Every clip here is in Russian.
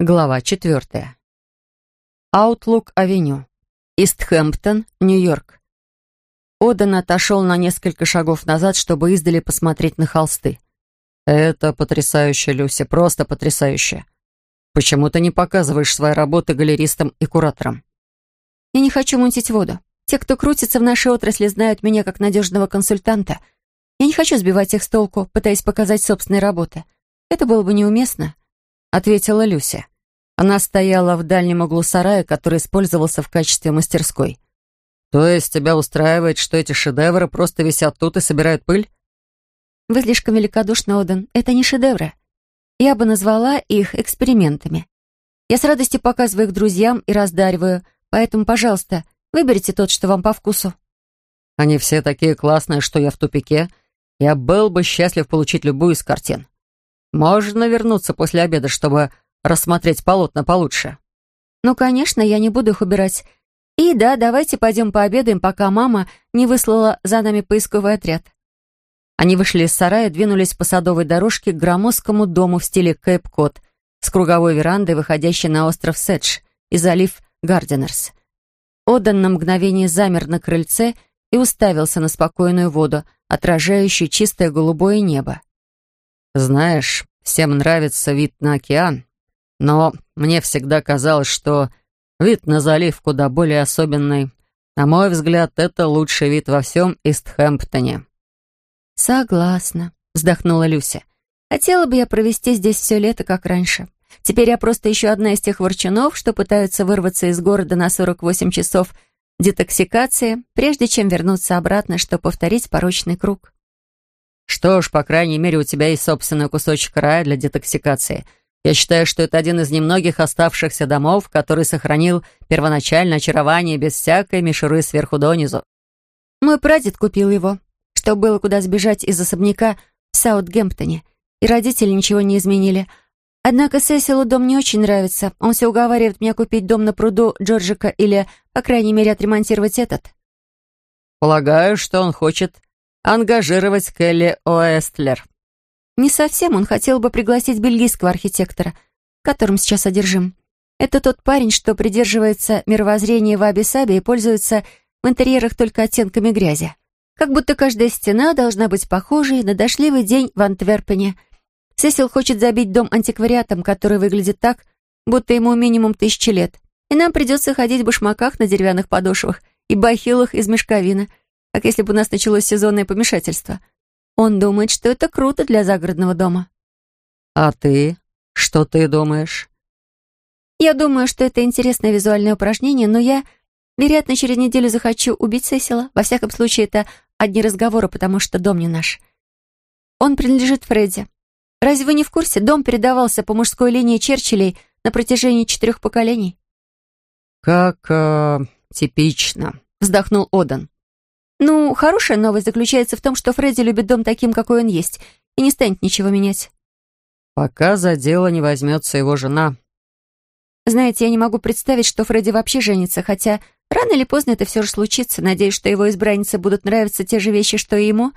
Глава четвертая. Аутлук-авеню. Истхэмптон, Нью-Йорк. Одан отошел на несколько шагов назад, чтобы издали посмотреть на холсты. «Это потрясающе, Люся, просто потрясающе. Почему ты не показываешь свои работы галеристам и кураторам?» «Я не хочу мутить воду. Те, кто крутится в нашей отрасли, знают меня как надежного консультанта. Я не хочу сбивать их с толку, пытаясь показать собственные работы. Это было бы неуместно», — ответила Люся. Она стояла в дальнем углу сарая, который использовался в качестве мастерской. «То есть тебя устраивает, что эти шедевры просто висят тут и собирают пыль?» «Вы слишком великодушны, Оден. Это не шедевры. Я бы назвала их экспериментами. Я с радостью показываю их друзьям и раздариваю, поэтому, пожалуйста, выберите тот, что вам по вкусу». «Они все такие классные, что я в тупике. Я был бы счастлив получить любую из картин. Можно вернуться после обеда, чтобы рассмотреть полотна получше?» «Ну, конечно, я не буду их убирать. И да, давайте пойдем пообедаем, пока мама не выслала за нами поисковый отряд». Они вышли из сарая и двинулись по садовой дорожке к громоздкому дому в стиле Кейп-Кот с круговой верандой, выходящей на остров Седж и залив Гарденерс. Одан на мгновение замер на крыльце и уставился на спокойную воду, отражающую чистое голубое небо. «Знаешь, всем нравится вид на океан, но мне всегда казалось, что вид на залив куда более особенный. На мой взгляд, это лучший вид во всем Истхэмптоне». «Согласна», — вздохнула Люся. «Хотела бы я провести здесь все лето, как раньше. Теперь я просто еще одна из тех ворчунов, что пытаются вырваться из города на 48 часов детоксикации, прежде чем вернуться обратно, чтобы повторить порочный круг». «Что ж, по крайней мере, у тебя есть собственный кусочек рая для детоксикации», я считаю, что это один из немногих оставшихся домов, который сохранил первоначальное очарование без всякой мишуры сверху донизу. Мой прадед купил его, чтобы было куда сбежать из особняка в Саутгемптоне, и родители ничего не изменили. Однако Сесилу дом не очень нравится. Он все уговаривает меня купить дом на пруду Джорджика или, по крайней мере, отремонтировать этот. Полагаю, что он хочет ангажировать Келли Оэстлер. Не совсем, он хотел бы пригласить бельгийского архитектора, которым сейчас одержим. Это тот парень, что придерживается мировоззрения ваби-саби и пользуется в интерьерах только оттенками грязи. Как будто каждая стена должна быть похожей на дошливый день в Антверпене. Сесил хочет забить дом антиквариатом, который выглядит так, будто ему минимум тысячи лет. И нам придется ходить в башмаках на деревянных подошвах и бахилах из мешковины, как если бы у нас началось сезонное помешательство — он думает, что это круто для загородного дома. А ты? Что ты думаешь? Я думаю, что это интересное визуальное упражнение, но я, вероятно, через неделю захочу убить Сесила. Во всяком случае, это одни разговоры, потому что дом не наш. Он принадлежит Фредди. Разве вы не в курсе? Дом передавался по мужской линии Черчиллей на протяжении четырех поколений. «Как э, типично», — вздохнул Одан. Ну, хорошая новость заключается в том, что Фредди любит дом таким, какой он есть, и не станет ничего менять. Пока за дело не возьмется его жена. Знаете, я не могу представить, что Фредди вообще женится, хотя рано или поздно это все же случится. Надеюсь, что его избраннице будут нравиться те же вещи, что и ему.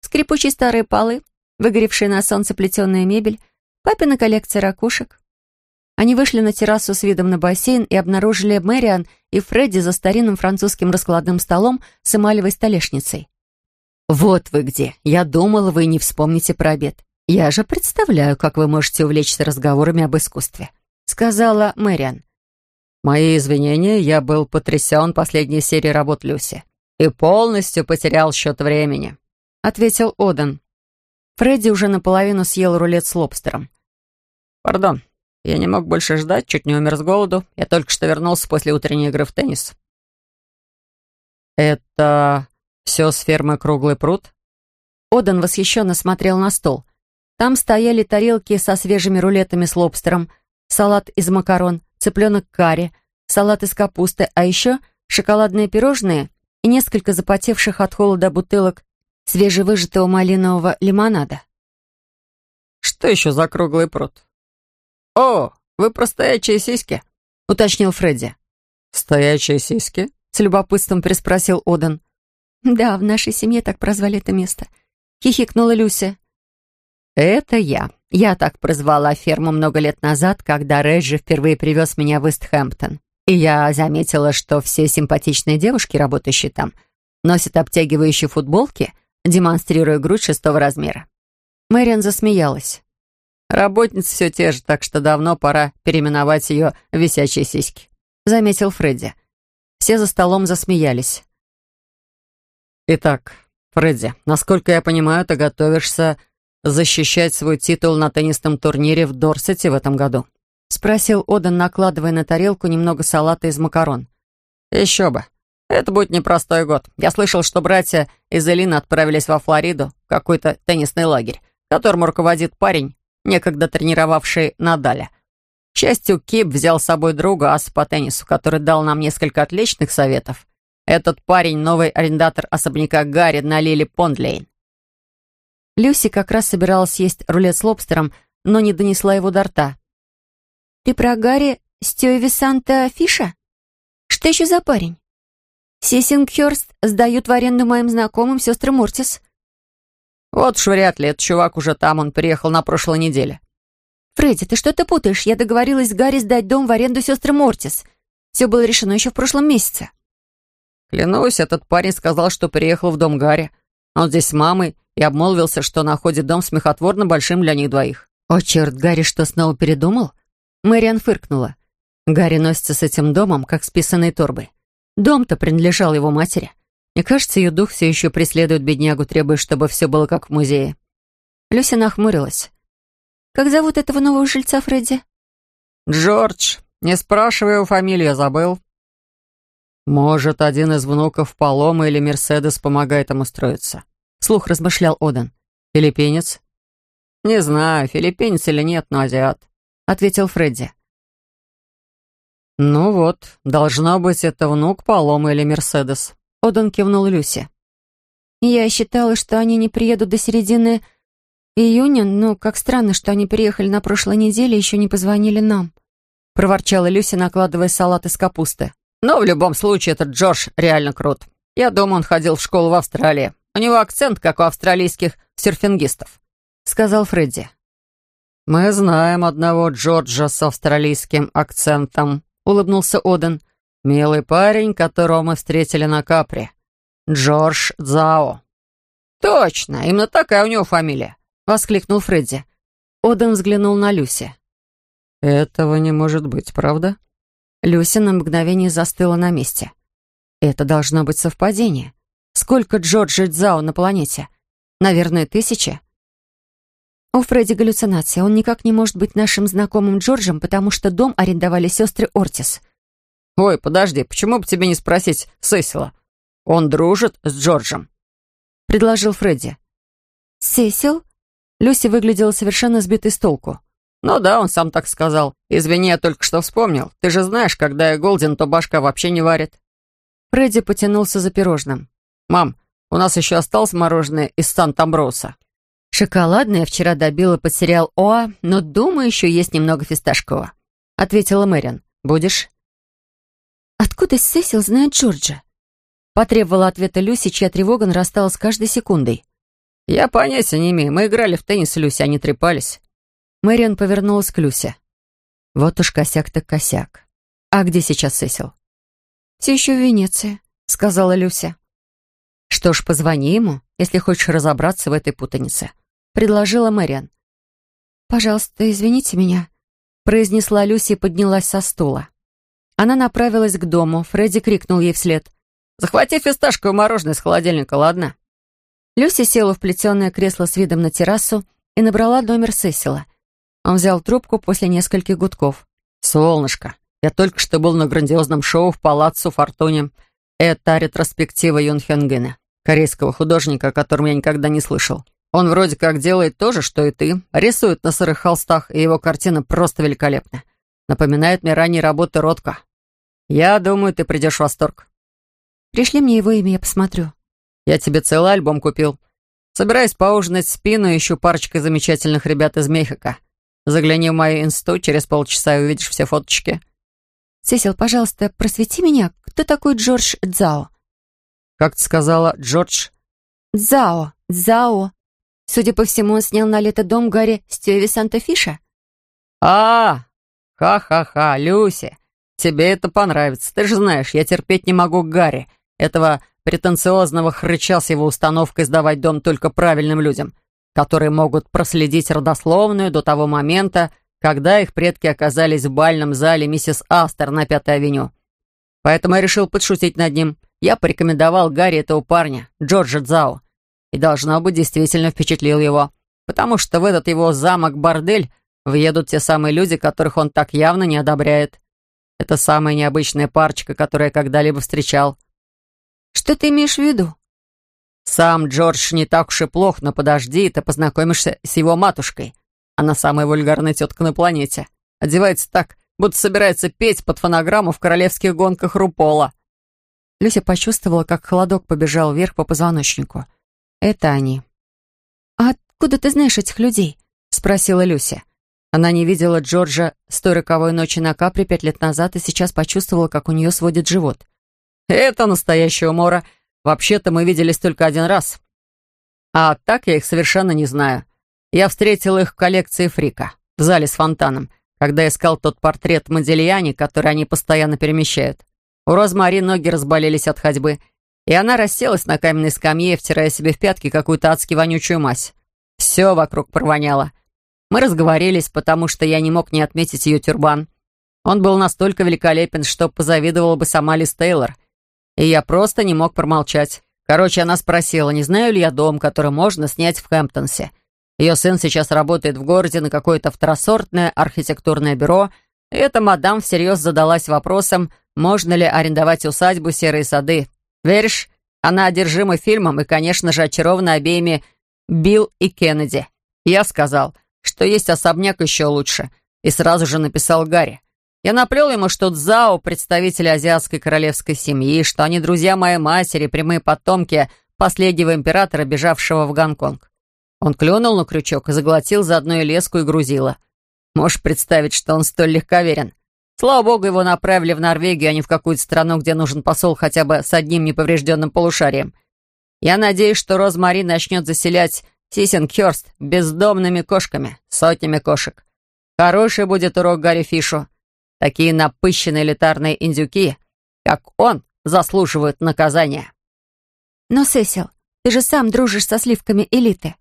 Скрипучие старые полы, выгоревшая на солнце плетеная мебель, папина коллекция ракушек. Они вышли на террасу с видом на бассейн и обнаружили Мэриан и Фредди за старинным французским раскладным столом с эмалевой столешницей. «Вот вы где. Я думала, вы не вспомните про обед. Я же представляю, как вы можете увлечься разговорами об искусстве», — сказала Мэриан. «Мои извинения, я был потрясен последней серией работ Люси и полностью потерял счет времени», — ответил Оден. Фредди уже наполовину съел рулет с лобстером. «Пардон, я не мог больше ждать, чуть не умер с голоду. Я только что вернулся после утренней игры в теннис. «Это все с фермы «Круглый пруд»?» Одан восхищенно смотрел на стол. Там стояли тарелки со свежими рулетами с лобстером, салат из макарон, цыпленок карри, салат из капусты, а еще шоколадные пирожные и несколько запотевших от холода бутылок свежевыжатого малинового лимонада. «Что еще за круглый пруд?» «О, вы про стоячие сиськи?» — уточнил Фредди. «Стоячие сиськи?» — с любопытством переспросил Оден. «Да, в нашей семье так прозвали это место», — хихикнула Люся. «Это я. Я так прозвала ферму много лет назад, когда Реджи впервые привез меня в Истхэмптон. И я заметила, что все симпатичные девушки, работающие там, носят обтягивающие футболки, демонстрируя грудь шестого размера. Мэриан засмеялась. Работницы все те же, так что давно пора переименовать ее в «висячие сиськи», — заметил Фредди. Все за столом засмеялись. «Итак, Фредди, насколько я понимаю, ты готовишься защищать свой титул на теннисном турнире в Дорсете в этом году?» — спросил Одан, накладывая на тарелку немного салата из макарон. «Еще бы. Это будет непростой год. Я слышал, что братья из Элины отправились во Флориду, в какой-то теннисный лагерь, которым руководит парень, некогда тренировавший Надаля. К счастью, Кип взял с собой друга, ас по теннису, который дал нам несколько отличных советов. Этот парень — новый арендатор особняка Гарри на Лили Пондлейн. Люси как раз собиралась есть рулет с лобстером, но не донесла его до рта. «Ты про Гарри Стюэвисанта Фиша? Что еще за парень?» «Сисингхёрст сдают в аренду моим знакомым сестры Мортис». «Вот уж вряд ли, этот чувак уже там, он приехал на прошлой неделе». «Фредди, ты что-то путаешь. Я договорилась с Гарри сдать дом в аренду сестры Мортис. Все было решено еще в прошлом месяце». Клянусь, этот парень сказал, что приехал в дом Гарри. Он здесь с мамой и обмолвился, что находит дом смехотворно большим для них двоих. О, черт, Гарри что, снова передумал? Мэриан фыркнула. Гарри носится с этим домом, как с писаной торбой. Дом-то принадлежал его матери. Мне кажется, ее дух все еще преследует беднягу, требуя, чтобы все было как в музее. Люся нахмурилась. «Как зовут этого нового жильца, Фредди?» «Джордж. Не спрашивай его фамилию, забыл». «Может, один из внуков Палома или Мерседес помогает ему строиться?» Слух размышлял Одан. «Филиппинец?» «Не знаю, филиппинец или нет, но азиат», — ответил Фредди. «Ну вот, должно быть, это внук Палома или Мерседес», — Одан кивнул Люси. «Я считала, что они не приедут до середины июня, но как странно, что они приехали на прошлой неделе и еще не позвонили нам», — проворчала Люси, накладывая салат из капусты. Но в любом случае этот Джордж реально крут. Я думаю, он ходил в школу в Австралии. У него акцент, как у австралийских серфингистов», — сказал Фредди. «Мы знаем одного Джорджа с австралийским акцентом», — улыбнулся Оден. «Милый парень, которого мы встретили на Капре. Джордж Зао». «Точно, именно такая у него фамилия», — воскликнул Фредди. Оден взглянул на Люси. «Этого не может быть, правда?» Люся на мгновение застыла на месте. Это должно быть совпадение. Сколько Джорджи Дзао на планете? Наверное, тысячи? У Фредди галлюцинация. Он никак не может быть нашим знакомым Джорджем, потому что дом арендовали сестры Ортис. «Ой, подожди, почему бы тебе не спросить Сесила? Он дружит с Джорджем?» — предложил Фредди. «Сесил?» Люси выглядела совершенно сбитой с толку. «Ну да, он сам так сказал. Извини, я только что вспомнил. Ты же знаешь, когда я голден, то башка вообще не варит». Фредди потянулся за пирожным. «Мам, у нас еще осталось мороженое из Санта-Амброса». «Шоколадное я вчера добила под сериал «Оа», но, думаю, еще есть немного фисташкового», — ответила Мэрин. «Будешь?» «Откуда Сесил знает Джорджа?» Потребовала ответа Люси, чья тревога нарастала с каждой секундой. «Я понятия не имею. Мы играли в теннис, Люси, они трепались. Мэриан повернулась к Люсе. Вот уж косяк так косяк. А где сейчас Сесил? «Все еще в Венеции», — сказала Люся. «Что ж, позвони ему, если хочешь разобраться в этой путанице», — предложила Мэриан. «Пожалуйста, извините меня», — произнесла Люся и поднялась со стула. Она направилась к дому. Фредди крикнул ей вслед. «Захвати фисташковое мороженое из холодильника, ладно?» Люся села в плетеное кресло с видом на террасу и набрала номер Сесила. Он взял трубку после нескольких гудков. «Солнышко, я только что был на грандиозном шоу в Палаццо Фортуне. Это ретроспектива Юнхенгена, корейского художника, о котором я никогда не слышал. Он вроде как делает то же, что и ты. Рисует на сырых холстах, и его картина просто великолепна. Напоминает мне ранние работы Ротко. Я думаю, ты придешь в восторг». «Пришли мне его имя, я посмотрю». «Я тебе целый альбом купил. Собираюсь поужинать в спину, ищу парочкой замечательных ребят из Мехико. Загляни в мою инсту, через полчаса и увидишь все фоточки». «Сесил, пожалуйста, просвети меня, кто такой Джордж Дзао?» «Как ты сказала, Джордж?» «Дзао, Дзао». Судя по всему, он снял на лето дом Гарри Стюэвисанта Фиша. а Ха-ха-ха, Люси, тебе это понравится. Ты же знаешь, я терпеть не могу Гарри, этого претенциозного хрыча с его установкой сдавать дом только правильным людям, которые могут проследить родословную до того момента, когда их предки оказались в бальном зале миссис Астер на Пятой авеню. Поэтому я решил подшутить над ним. Я порекомендовал Гарри этого парня, Джорджа Дзао, и, должно быть, действительно впечатлил его, потому что в этот его замок-бордель въедут те самые люди, которых он так явно не одобряет. Это самая необычная парочка, которую я когда-либо встречал. Что ты имеешь в виду? Сам Джордж не так уж и плох, но подожди, ты познакомишься с его матушкой. Она самая вульгарная тетка на планете. Одевается так, будто собирается петь под фонограмму в королевских гонках Рупола. Люся почувствовала, как холодок побежал вверх по позвоночнику. Это они. «А откуда ты знаешь этих людей?» — спросила Люся. Она не видела Джорджа с той роковой ночи на Капре пять лет назад и сейчас почувствовала, как у нее сводит живот. «Это настоящая умора. Вообще-то мы виделись только один раз. А так я их совершенно не знаю. Я встретил их в коллекции Фрика, в зале с фонтаном, когда искал тот портрет Модельяни, который они постоянно перемещают. У Розмари ноги разболелись от ходьбы, и она расселась на каменной скамье, втирая себе в пятки какую-то адски вонючую мазь. Все вокруг провоняло. Мы разговорились, потому что я не мог не отметить ее тюрбан. Он был настолько великолепен, что позавидовала бы сама Лиз Тейлор. И я просто не мог промолчать. Короче, она спросила, не знаю ли я дом, который можно снять в Хэмптонсе. Ее сын сейчас работает в городе на какое-то второсортное архитектурное бюро, и эта мадам всерьез задалась вопросом, можно ли арендовать усадьбу «Серые сады». Веришь, она одержима фильмом и, конечно же, очарована обеими Билл и Кеннеди. Я сказал, что есть особняк еще лучше, и сразу же написал Гарри. Я наплел ему, что Цзао — представители азиатской королевской семьи, что они друзья моей матери, прямые потомки последнего императора, бежавшего в Гонконг. Он клюнул на крючок и заглотил заодно и леску, и грузила. Можешь представить, что он столь легковерен. Слава богу, его направили в Норвегию, а не в какую-то страну, где нужен посол хотя бы с одним неповрежденным полушарием. Я надеюсь, что Розмари начнет заселять Сисенхёрст бездомными кошками, сотнями кошек. Хороший будет урок Гарри Фишу. Такие напыщенные элитарные индюки, как он, заслуживают наказания. Но, Сесил, ты же сам дружишь со сливками элиты.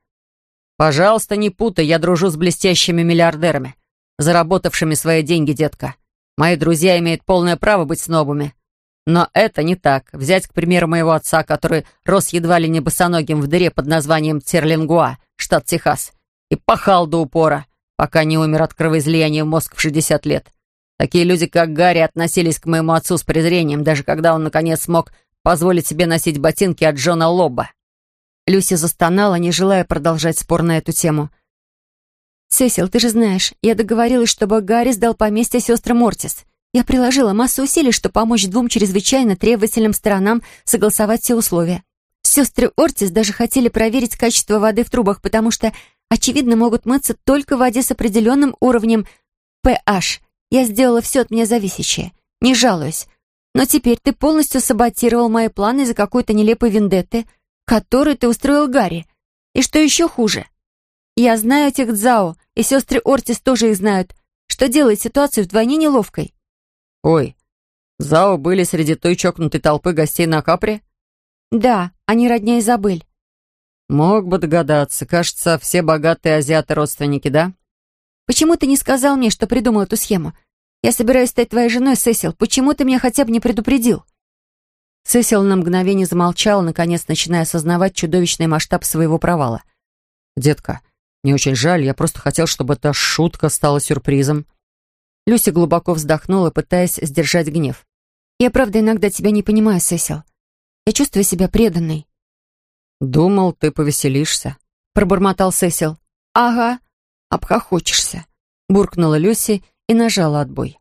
«Пожалуйста, не путай, я дружу с блестящими миллиардерами, заработавшими свои деньги, детка. Мои друзья имеют полное право быть снобами. Но это не так. Взять, к примеру, моего отца, который рос едва ли не босоногим в дыре под названием Терлингуа, штат Техас, и пахал до упора, пока не умер от кровоизлияния в мозг в 60 лет. Такие люди, как Гарри, относились к моему отцу с презрением, даже когда он, наконец, смог позволить себе носить ботинки от Джона Лоба. Люся застонала, не желая продолжать спор на эту тему. «Сесил, ты же знаешь, я договорилась, чтобы Гарри сдал поместье сестры Мортис. Я приложила массу усилий, чтобы помочь двум чрезвычайно требовательным сторонам согласовать все условия. Сестры Ортис даже хотели проверить качество воды в трубах, потому что, очевидно, могут мыться только в воде с определенным уровнем pH. Я сделала все от меня зависящее. Не жалуюсь. Но теперь ты полностью саботировал мои планы из-за какой-то нелепой вендетты, который ты устроил Гарри. И что еще хуже? Я знаю этих Дзао, и сестры Ортис тоже их знают, что делает ситуацию вдвойне неловкой. Ой, Зао были среди той чокнутой толпы гостей на Капре? Да, они родня Изабель. Мог бы догадаться. Кажется, все богатые азиаты родственники, да? Почему ты не сказал мне, что придумал эту схему? Я собираюсь стать твоей женой, Сесил. Почему ты меня хотя бы не предупредил? Сесил на мгновение замолчала, наконец начиная осознавать чудовищный масштаб своего провала. «Детка, мне очень жаль, я просто хотел, чтобы эта шутка стала сюрпризом». Люся глубоко вздохнула, пытаясь сдержать гнев. «Я правда иногда тебя не понимаю, Сесил. Я чувствую себя преданной». «Думал, ты повеселишься», — пробормотал Сесил. «Ага, обхохочешься», — буркнула Люси и нажала отбой.